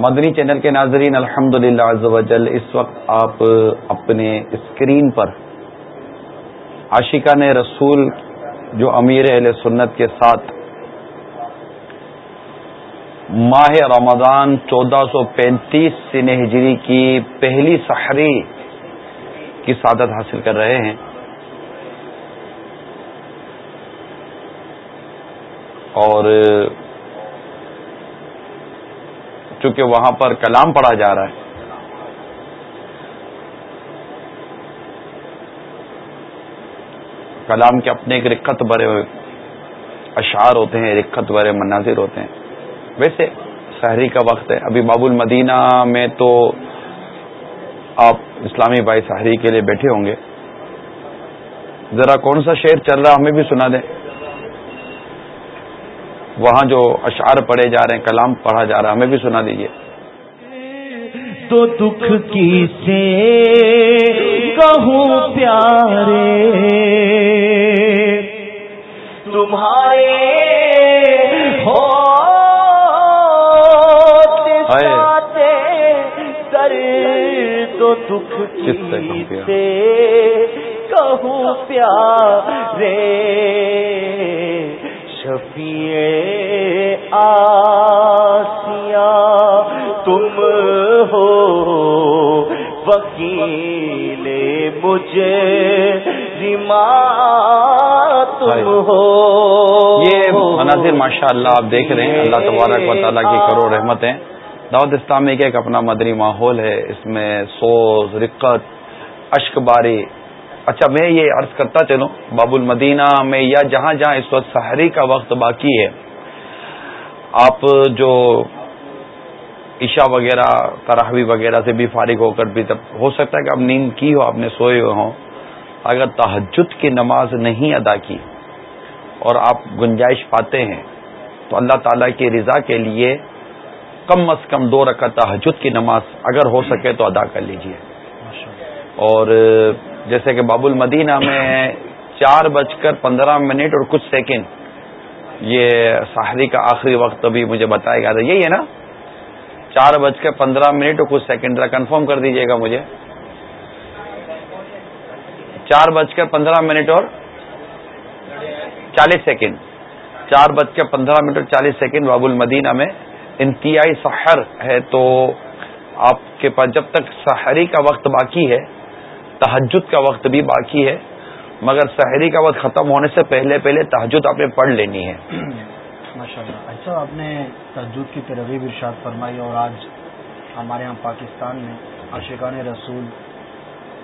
مدنی channel کے ناظرین الحمد للہ اس وقت آپ اپنے اسکرین پر عاشقان رسول جو امیر اہل سنت کے ساتھ ماہ رمضان چودہ سو پینتیس سن ہجری کی پہلی سحری کی سعادت حاصل کر رہے ہیں۔ اور چونکہ وہاں پر کلام پڑھا جا رہا ہے۔ کلام کے اپنے ایک رکت برے اشعار ہوتے ہیں رکت برے مناظر ہوتے ہیں۔ ویسے شہری کا وقت ہے۔ ابھی باب المدینہ میں تو آپ اسلامی بھائی شہری کے لیے بیٹھے ہوں گے۔ ذرا کون سا شعر چل رہا ہمیں بھی سنا دیں۔ وہاں جو اشعار پڑھے جا رہے ہیں کلام پڑھا جا رہا ہے ہمیں بھی سنا دیجیے تو دکھ کی سے کہوں پیارے؟ تمہارے تو دکھ کی سے کہوں پیارے؟ شفیع آسیا تم ہو وکیل مجھے تم ہو۔ یہ مناظر ماشاء اللہ آپ دیکھ رہے ہیں۔ اللہ تبارک و تعالیٰ کی کرو رحمت ہیں دعوت اسلامی کا ایک اپنا مدری ماحول ہے۔ اس میں سوز رقت اشک باری اچھا میں یہ عرض کرتا چلوں۔ باب المدینہ میں یا جہاں جہاں اس وقت سحری کا وقت باقی ہے آپ جو عشاء وغیرہ تراہوی وغیرہ سے بھی فارغ ہو کر بھی تب ہو سکتا ہے کہ آپ نیند کی ہو آپ نے سوئے ہوئے ہوں۔ اگر تحجد کی نماز نہیں ادا کی اور آپ گنجائش پاتے ہیں تو اللہ تعالی کی رضا کے لیے کم از کم دو رکعت تحجد کی نماز اگر ہو سکے تو ادا کر لیجیے۔ اور جیسے کہ باب المدینہ میں چار بج کر پندرہ منٹ اور کچھ سیکنڈ. یہ ساحری کا آخری وقت ابھی مجھے بتایا گیا تھا. یہی ہے نا؟ چار بج کر پندرہ منٹ اور کچھ سیکنڈ. ذرا کنفرم کر دیجیے گا مجھے. چار بج کر پندرہ منٹ اور چالیس سیکنڈ. چار بج کے پندرہ منٹ اور چالیس سیکنڈ باب المدینہ میں انتہائی سحر ہے. تو آپ کے پاس جب تک سحری کا وقت باقی ہے تحجد کا وقت بھی باقی ہے مگر شہری کا وقت ختم ہونے سے پہلے پہلے تحجد آپ نے پڑھ لینی ہے۔ ماشاء اللہ اچھا آپ نے تحجد کی ترغیب ارشاد فرمائی اور آج ہمارے یہاں پاکستان میں عاشقان رسول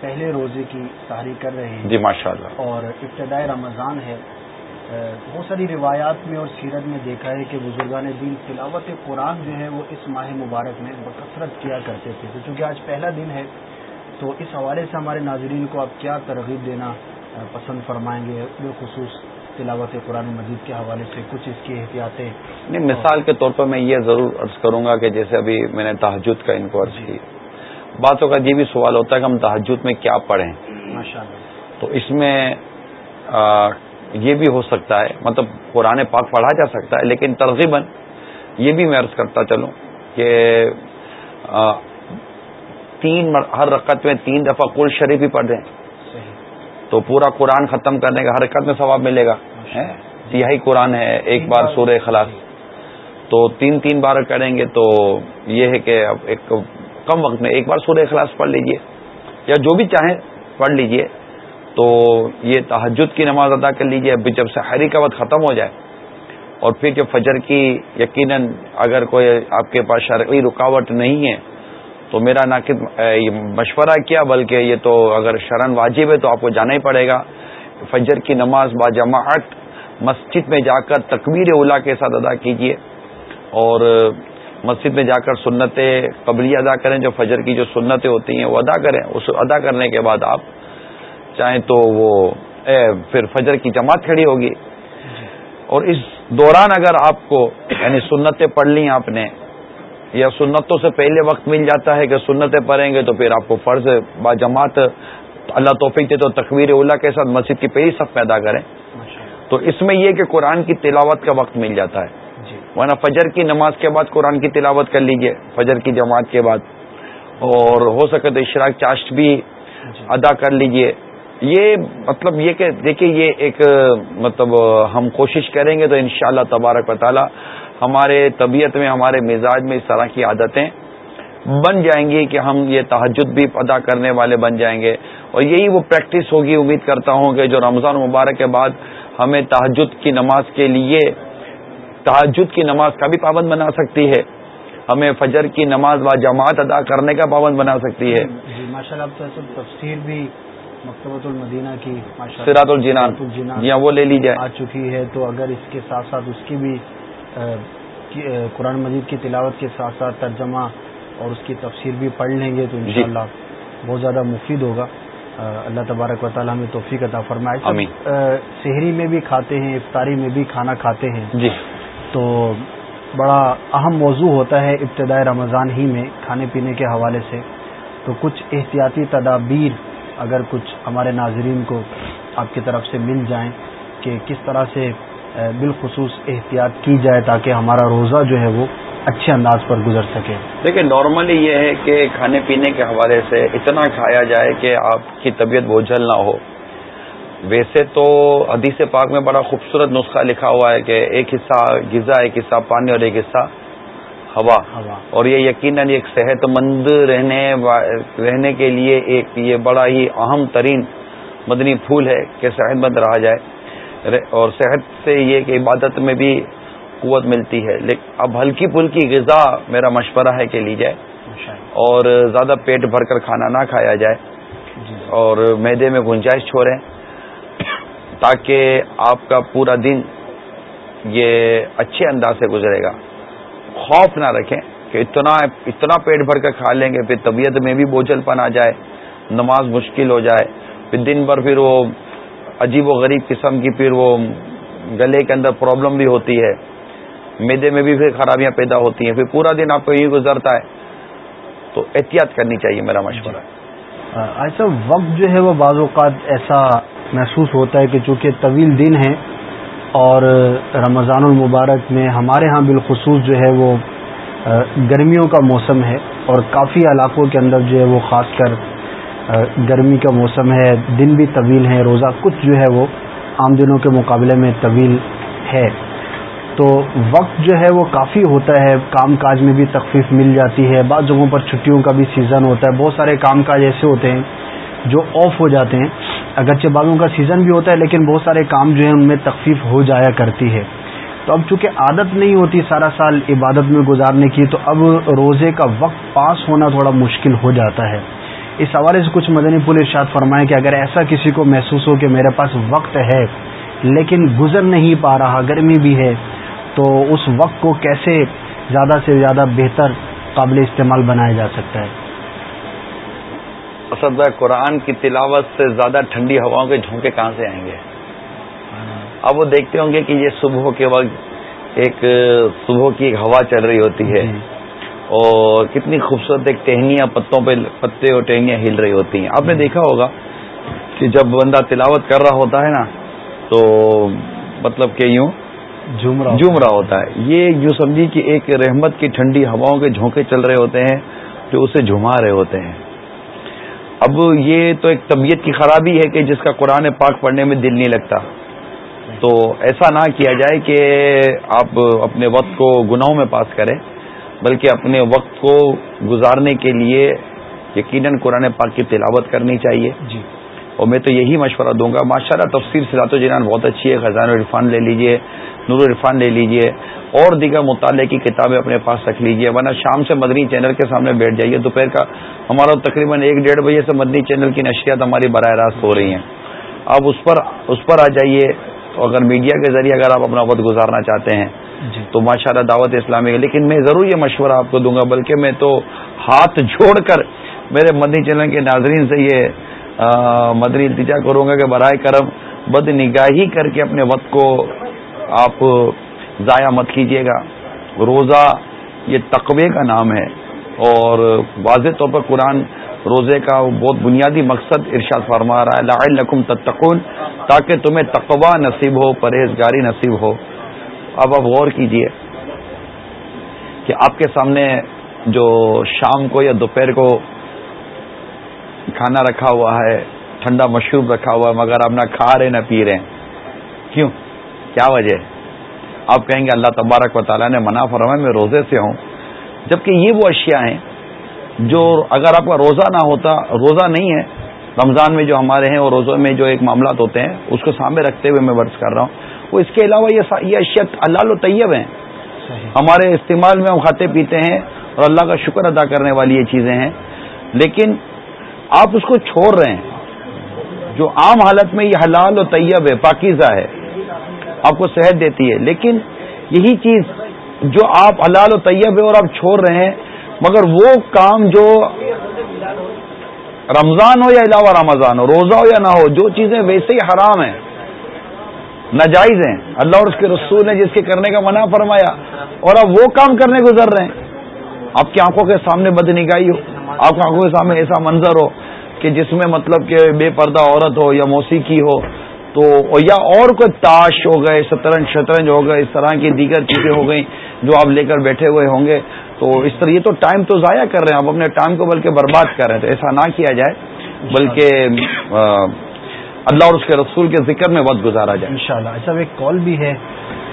پہلے روزے کی تحریک کر رہے ہیں۔ جی ماشاء اللہ اور ابتدائی رمضان ہے۔ بہت ساری روایات میں اور سیرت میں دیکھا ہے کہ بزرگان دین تلاوت قرآن جو ہے وہ اس ماہ مبارک میں بکثرت کیا کرتے تھے۔ تو چونکہ آج پہلا دن ہے تو اس حوالے سے ہمارے ناظرین کو آپ کیا ترغیب دینا پسند فرمائیں گے؟ بالخصوص تلاوت قرآن مجید کے حوالے سے کچھ اس کی احتیاطیں۔ نہیں مثال کے طور پر میں یہ ضرور عرض کروں گا کہ جیسے ابھی میں نے تحجد کا ان کو عرض کی۔ باتوں کا یہ بھی سوال ہوتا ہے کہ ہم تحجد میں کیا پڑھیں۔ تو اس میں یہ بھی ہو سکتا ہے مطلب قرآن پاک پڑھا جا سکتا ہے لیکن ترغیباً یہ بھی میں عرض کرتا چلوں کہ تین ہر رقط میں تین دفعہ کل شریف ہی پڑھ دیں تو پورا قرآن ختم کرنے کا ہر رقط میں ثواب ملے گا۔ سیاہی قرآن ہے ایک بار سورہ خلاص تو تین تین بار کریں گے تو یہ ہے کہ اب ایک کم وقت میں ایک بار سورہ خلاص پڑھ لیجیے۔ یا جو بھی چاہیں پڑھ لیجیے۔ تو یہ تحجد کی نماز ادا کر لیجیے۔ ابھی جب سے کا وقت ختم ہو جائے اور پھر جب فجر کی یقیناً اگر کوئی آپ کے پاس شرعی رکاوٹ نہیں ہے تو میرا نہ مشورہ کیا، بلکہ یہ تو اگر شرن واجب ہے تو آپ کو جانا ہی پڑے گا۔ فجر کی نماز با جماعت، مسجد میں جا کر تکبیر اولا کے ساتھ ادا کیجیے اور مسجد میں جا کر سنتیں قبلی ادا کریں، جو فجر کی جو سنتیں ہوتی ہیں، وہ ادا کریں۔ اس ادا کرنے کے بعد آپ چاہیں تو وہ پھر فجر کی جماعت کھڑی ہوگی۔ اور اس دوران اگر آپ کو یعنی سنتیں پڑھ لی آپ نے یا سنتوں سے پہلے وقت مل جاتا ہے کہ سنتیں پڑھیں گے تو پھر آپ کو فرض با جماعت اللہ توفیق دے تو تقویر اولا کے ساتھ مسجد کی پہلی صف پیدا کریں۔ تو اس میں یہ کہ قرآن کی تلاوت کا وقت مل جاتا ہے۔ جی۔ ورنہ فجر کی نماز کے بعد قرآن کی تلاوت کر لیجیے فجر کی جماعت کے بعد۔ اور ہو سکے تو اشراق چاشت بھی ادا کر لیجیے۔ یہ مطلب یہ کہ دیکھیے یہ ایک مطلب ہم کوشش کریں گے تو انشاءاللہ تبارک و تعالی ہمارے طبیعت میں ہمارے مزاج میں اس طرح کی عادتیں بن جائیں گی کہ ہم یہ تحجد بھی ادا کرنے والے بن جائیں گے۔ اور یہی وہ پریکٹس ہوگی امید کرتا ہوں کہ جو رمضان مبارک کے بعد ہمیں تحجد کی نماز کے لیے تحجد کی نماز کا بھی پابند بنا سکتی ہے۔ ہمیں فجر کی نماز با جماعت ادا کرنے کا پابند بنا سکتی ہے۔ جی ماشاء اللہ تفصیل بھی مکتبۃ المدینہ کی سراط الجنان جی ہاں وہ لے لی جائے آ چکی ہے۔ تو اگر اس کے ساتھ ساتھ اس کی بھی قرآن مجید کی تلاوت کے ساتھ ساتھ ترجمہ اور اس کی تفسیر بھی پڑھ لیں گے تو جی۔ انشاءاللہ بہت زیادہ مفید ہوگا۔ اللہ تبارک و تعالیٰ ہمیں توفیق عطا فرمائے۔ شہری میں بھی کھاتے ہیں افطاری میں بھی کھانا کھاتے ہیں۔ جی۔ تو بڑا اہم موضوع ہوتا ہے ابتدائی رمضان ہی میں کھانے پینے کے حوالے سے۔ تو کچھ احتیاطی تدابیر اگر کچھ ہمارے ناظرین کو آپ کی طرف سے مل جائیں کہ کس طرح سے بالخصوص احتیاط کی جائے تاکہ ہمارا روزہ جو ہے وہ اچھے انداز پر گزر سکے۔ دیکھیں نارملی یہ ہے کہ کھانے پینے کے حوالے سے اتنا کھایا جائے کہ آپ کی طبیعت بوجھل نہ ہو۔ ویسے تو حدیث پاک میں بڑا خوبصورت نسخہ لکھا ہوا ہے کہ ایک حصہ غذا ایک حصہ پانی اور ایک حصہ ہوا۔ اور یہ یقیناً ایک صحت مند رہنے رہنے کے لیے ایک یہ بڑا ہی اہم ترین مدنی پھول ہے کہ صحت مند رہا جائے۔ اور صحت سے یہ کہ عبادت میں بھی قوت ملتی ہے۔ لیکن اب ہلکی پھلکی غذا میرا مشورہ ہے کہ لی جائے۔ اور زیادہ پیٹ بھر کر کھانا نہ کھایا جائے۔ جی۔ اور میدے میں گنجائش چھوڑیں۔ تاکہ آپ کا پورا دن یہ اچھے انداز سے گزرے گا۔ خوف نہ رکھیں کہ اتنا اتنا پیٹ بھر کر کھا لیں گے پھر طبیعت میں بھی بوجھل پن آ جائے نماز مشکل ہو جائے پھر دن بھر پھر وہ عجیب و غریب قسم کی پھر وہ گلے کے اندر پرابلم بھی ہوتی ہے۔ میدے میں بھی پھر خرابیاں پیدا ہوتی ہیں۔ پھر پورا دن آپ کو یہی گزرتا ہے۔ تو احتیاط کرنی چاہیے میرا مشورہ۔ جی۔ ایسا وقت جو ہے وہ بعض اوقات ایسا محسوس ہوتا ہے کہ چونکہ طویل دن ہے اور رمضان المبارک میں ہمارے ہاں بالخصوص جو ہے وہ گرمیوں کا موسم ہے اور کافی علاقوں کے اندر جو ہے وہ خاص کر گرمی کا موسم ہے، دن بھی طویل ہے روزہ کچھ جو ہے وہ عام دنوں کے مقابلے میں طویل ہے۔ تو وقت جو ہے وہ کافی ہوتا ہے، کام کاج میں بھی تخفیف مل جاتی ہے، بعض جگہوں پر چھٹیوں کا بھی سیزن ہوتا ہے۔ بہت سارے کام کاج ایسے ہوتے ہیں جو آف ہو جاتے ہیں۔ اگرچہ بعضوں کا سیزن بھی ہوتا ہے، لیکن بہت سارے کام جو ہیں ان میں تخفیف ہو جایا کرتی ہے۔ تو اب چونکہ عادت نہیں ہوتی سارا سال عبادت میں گزارنے کی، تو اب روزے کا وقت پاس ہونا تھوڑا مشکل ہو جاتا ہے۔ اس حوالے سے کچھ مدنی پور ارشاد فرمائے کہ اگر ایسا کسی کو محسوس ہو کہ میرے پاس وقت ہے لیکن گزر نہیں پا رہا گرمی بھی ہے تو اس وقت کو کیسے زیادہ سے زیادہ بہتر قابل استعمال بنایا جا سکتا ہے؟ اسد بھائی قرآن کی تلاوت سے زیادہ ٹھنڈی ہواؤں کے جھونکے کہاں سے آئیں گے؟ اب وہ دیکھتے ہوں گے کہ یہ صبح کے وقت ایک صبح کی ایک ہوا چل رہی ہوتی ہے۔ جی۔ اور کتنی خوبصورت ایک ٹہنیاں پتوں پہ پتے اور ٹہنیاں ہل رہی ہوتی ہیں۔ آپ نے۔ دیکھا ہوگا کہ جب بندہ تلاوت کر رہا ہوتا ہے نا تو مطلب کہ یوں جھوم رہا ہوتا ہے۔ یہ یوں سمجھی کہ ایک رحمت کی ٹھنڈی ہواؤں کے جھونکے چل رہے ہوتے ہیں جو اسے جھما رہے ہوتے ہیں۔ اب یہ تو ایک طبیعت کی خرابی ہے کہ جس کا قرآن پاک پڑھنے میں دل نہیں لگتا۔ تو ایسا نہ کیا جائے کہ آپ اپنے وقت کو گناہوں میں پاس کریں۔ بلکہ اپنے وقت کو گزارنے کے لیے یقیناً قرآن پاک کی تلاوت کرنی چاہیے۔ جی۔ اور میں تو یہی مشورہ دوں گا ماشاء اللہ تفصیل سلاط و جنان بہت اچھی ہے خزان عرفان لے لیجیے نور عرفان لے لیجیے اور دیگر مطالعے کی کتابیں اپنے پاس رکھ لیجیے ورنہ شام سے مدنی چینل کے سامنے بیٹھ جائیے۔ دوپہر کا ہمارا تقریباً ایک ڈیڑھ بجے سے مدنی چینل کی نشریات ہماری براہ راست ہو رہی ہیں۔ آپ اس پر اس پر آ جائیے۔ اگر میڈیا کے ذریعے اگر آپ اپنا وقت گزارنا چاہتے ہیں جی۔ تو ماشاء اللہ دعوت اسلامی لیکن میں ضرور یہ مشورہ آپ کو دوں گا، بلکہ میں تو ہاتھ جوڑ کر میرے مدنی چینل کے ناظرین سے یہ مدنی التجا کروں گا کہ برائے کرم بد نگاہی کر کے اپنے وقت کو آپ ضائع مت کیجیے گا۔ روزہ یہ تقوی کا نام ہے اور واضح طور پر قرآن روزے کا بہت بنیادی مقصد ارشاد فرما رہا ہے، لعلکم تتقون، تاکہ تمہیں تقوا نصیب ہو، پرہیزگاری نصیب ہو۔ اب اب غور کیجیے کہ آپ کے سامنے جو شام کو یا دوپہر کو کھانا رکھا ہوا ہے، ٹھنڈا مشروب رکھا ہوا ہے، مگر آپ نہ کھا رہے، نہ پی رہے ہیں۔ کیوں؟ کیا وجہ ہے؟ آپ کہیں گے اللہ تبارک و تعالیٰ نے منع فرمایا، میں روزے سے ہوں۔ جبکہ یہ وہ اشیاء ہیں جو اگر آپ کا روزہ نہ ہوتا، روزہ نہیں ہے۔ رمضان میں جو ہمارے ہیں، اور روزوں میں جو ایک معاملات ہوتے ہیں، اس کو سامنے رکھتے ہوئے میں ورز کر رہا ہوں۔ وہ اس کے علاوہ یہ اشیاء اللہ و طیب ہیں۔ ہمارے استعمال میں ہم کھاتے پیتے ہیں اور اللہ کا شکر ادا کرنے والی یہ چیزیں ہیں۔ لیکن آپ اس کو چھوڑ رہے ہیں۔ جو عام حالت میں یہ حلال و طیب ہے پاکیزہ ہے آپ کو صحت دیتی ہے۔ لیکن یہی چیز جو آپ حلال و طیب ہے اور آپ چھوڑ رہے ہیں مگر وہ کام جو رمضان ہو یا علاوہ رمضان ہو روزہ ہو یا نہ ہو جو چیزیں ویسے ہی حرام ہیں ناجائز ہیں۔ اللہ اور اس کے رسول نے جس کے کرنے کا منع فرمایا اور اب وہ کام کرنے گزر رہے ہیں۔ آپ کی آنکھوں کے سامنے بد نگاہی ہو، آپ کی آنکھوں کے سامنے ایسا منظر ہو کہ جس میں مطلب کہ بے پردہ عورت ہو یا موسیقی ہو تو یا اور کوئی تاش ہو گئے، شطرنج شطرنج ہو گئے، اس طرح کی دیگر چیزیں ہو گئیں جو آپ لے کر بیٹھے ہوئے ہوں گے۔ تو اس طرح یہ تو ٹائم تو ضائع کر رہے ہیں، آپ اپنے ٹائم کو بلکہ برباد کر رہے ہیں۔ تو ایسا نہ کیا جائے، بلکہ اللہ اور اس کے رسول کے ذکر میں وقت گزارا جائے۔ انشاءاللہ شاء ایک کال بھی ہے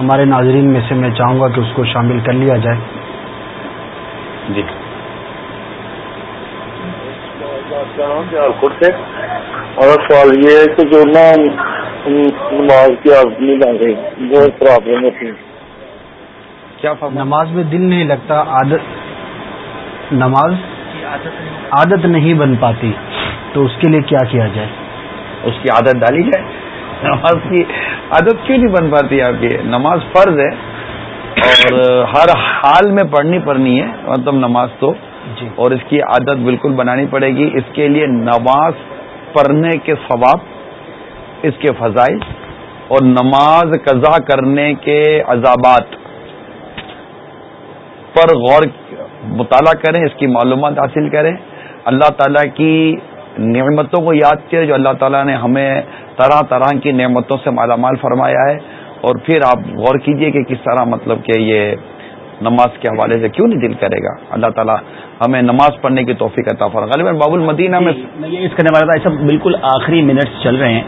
ہمارے ناظرین میں سے میں چاہوں گا کہ اس کو شامل کر لیا جائے۔ جی۔ خود سے اور سوال یہ ہے کہ جو نا نماز کی رہی بہت پرابلم ہوتی کیا نماز میں دل نہیں لگتا عادت نماز عادت نہیں بن پاتی تو اس کے لیے کیا کیا جائے؟ اس کی عادت ڈالی جائے۔ نماز کی عادت کیوں نہیں بن پاتی آپ کی؟ نماز فرض ہے اور ہر حال میں پڑھنی پڑنی ہے مطلب نماز تو۔ جی۔ اور اس کی عادت بالکل بنانی پڑے گی۔ اس کے لیے نماز پڑھنے کے ثواب اس کے فضائل اور نماز قضا کرنے کے عذابات۔ پر غور مطالعہ کریں اس کی معلومات حاصل کریں۔ اللہ تعالیٰ کی نعمتوں کو یاد کریں جو اللہ تعالیٰ نے ہمیں طرح طرح کی نعمتوں سے مالا مال فرمایا ہے۔ اور پھر آپ غور کیجیے کہ کس طرح مطلب کہ یہ نماز کے حوالے سے کیوں نہیں دل کرے گا؟ اللہ تعالیٰ ہمیں نماز پڑھنے کی توفیق عطا فرمائے۔ غالباً باب المدینہ میں جی، میں یہ اس کرنے والا تھا ایسا بالکل آخری منٹس چل رہے ہیں۔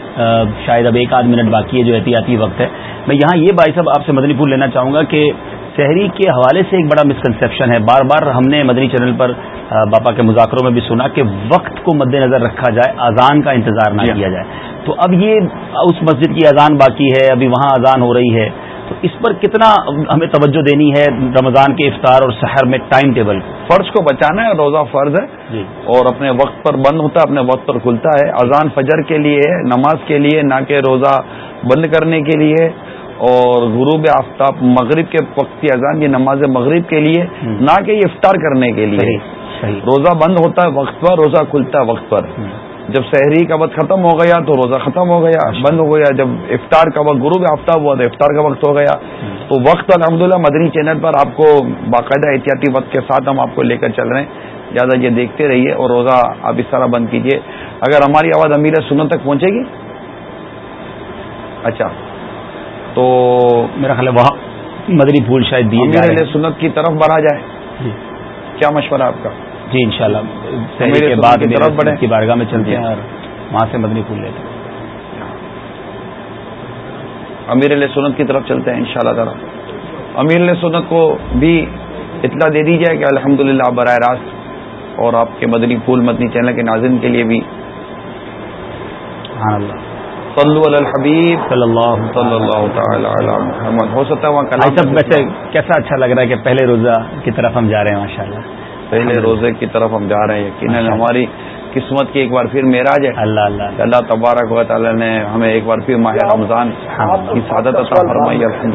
شاید اب ایک آدھ منٹ باقی ہے جو احتیاطی وقت ہے۔ میں یہاں یہ بھائی صاحب آپ سے مدنی پھول لینا چاہوں گا کہ شہری کے حوالے سے ایک بڑا مسکنسپشن ہے۔ بار بار ہم نے مدنی چینل پر باپا کے مذاکروں میں بھی سنا کہ وقت کو مد نظر رکھا جائے اذان کا انتظار نہ جی۔ کیا جائے۔ تو اب یہ اس مسجد کی اذان باقی ہے ابھی وہاں اذان ہو رہی ہے۔ تو اس پر کتنا ہمیں توجہ دینی ہے رمضان کے افطار اور شہر میں ٹائم ٹیبل؟ فرض کو بچانا ہے روزہ فرض ہے۔ جی۔ اور اپنے وقت پر بند ہوتا ہے اپنے وقت پر کھلتا ہے۔ اذان فجر کے لیے نماز کے لیے نہ کہ روزہ بند کرنے کے لیے۔ اور غروب آفتاب مغرب کے وقت کی اذان کی نماز مغرب کے لیے۔ نہ کہ یہ افطار کرنے کے لیے۔ روزہ بند ہوتا ہے وقت پر روزہ کھلتا ہے وقت پر۔ جب شہری کا وقت ختم ہو گیا تو روزہ ختم ہو گیا بند ہو گیا۔ جب افطار کا وقت غروب آفتاب ہوا تو افطار کا وقت ہو گیا۔ تو وقت الحمدللہ مدنی چینل پر آپ کو باقاعدہ احتیاطی وقت کے ساتھ ہم آپ کو لے کر چل رہے ہیں۔ زیادہ یہ دیکھتے رہیے اور روزہ آپ اس طرح بند کیجیے اگر ہماری آواز امیر سنت تک پہنچے گی؟ اچھا۔ تو میرا خیال ہے وہاں مدنی پھول شاید دیے سنت کی طرف بڑھا جائے۔ جی۔ کیا مشورہ آپ کا؟ جی ان شاء اللہ بعد کی بارگاہ میں چلتے ہیں. اور وہاں سے مدنی پھول لیتے ہیں. امیر علیہ سنت کی طرف چلتے ہیں ان شاء اللہ تعالیٰ امیر علیہ سنت کو بھی اطلاع دے دی جائے کہ الحمد للہ براہ راست اور آپ کے مدنی پھول مدنی چینل کے ناظرین کے لیے بھی. صلو علی الحبیب. صلی اللہ صلی اللہ تعالی. علی محمد. ہو سکتا ہے وہاں کیسا اچھا لگ رہا ہے کہ پہلے روزہ کی طرف ہم جا رہے ہیں ماشاء اللہ پہلے روزے کی طرف ہم جا رہے ہیں یقیناً ہماری قسمت کی ایک بار پھر معراج ہے۔ اللہ اللہ اللہ۔ تبارک و تعالی نے ہمیں ایک بار پھر ماہ رمضان کی سعادت عطا فرمائی الحمد